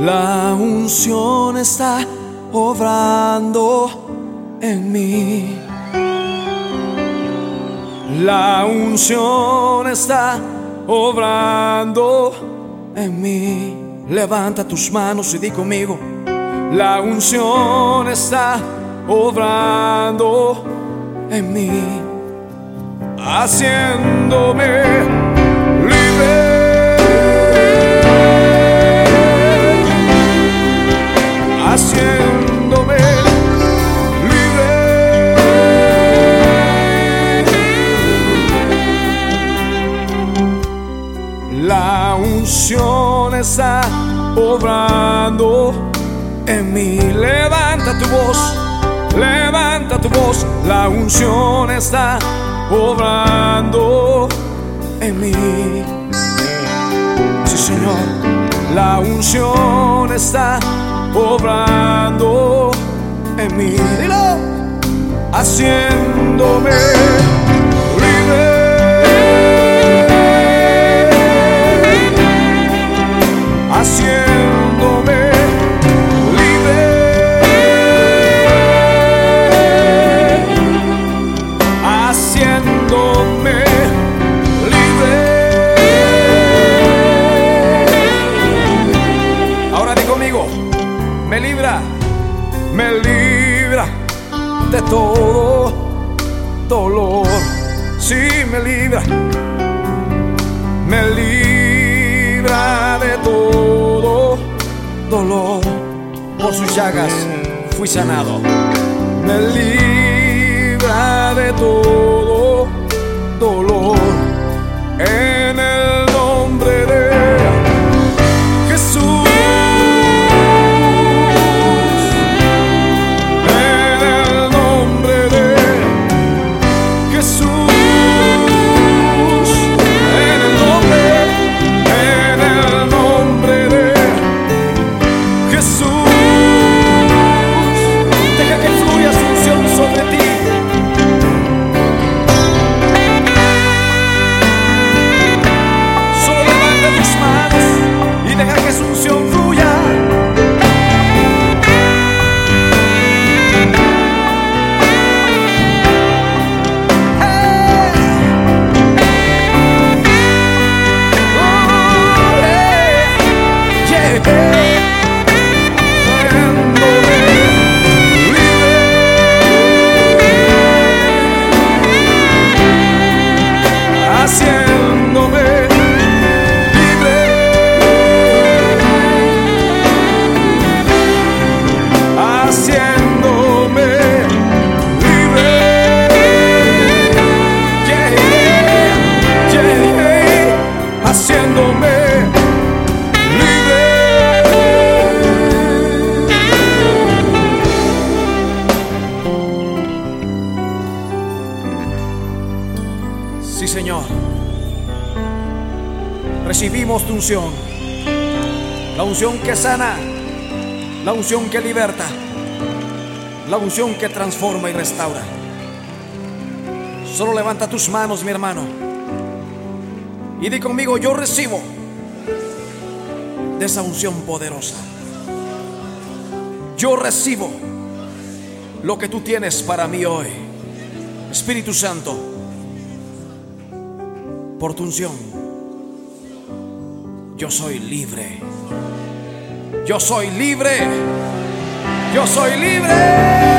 La unción está obrando en mí. La unción está obrando en mí. Levanta tus manos y di conmigo. La unción está obrando en mí, haciéndome en mí. Levanta tu voz, levanta tu voz. La unción está obrando en mí. Sí, Señor. La unción está obrando en mí. Dilo, haciéndome me libra, me libra de todo dolor. Sí, me libra, me libra de todo dolor. Por sus llagas fui sanado. Me libra de todo dolor. En Jesus. Señor. Recibimos tu unción. La unción que sana. La unción que liberta. La unción que transforma y restaura. Solo levanta tus manos, mi hermano. Y di conmigo, yo recibo de esa unción poderosa. Yo recibo lo que tú tienes para mí hoy. Espíritu Santo, por tu unción, yo soy libre. Yo soy libre. Yo soy libre.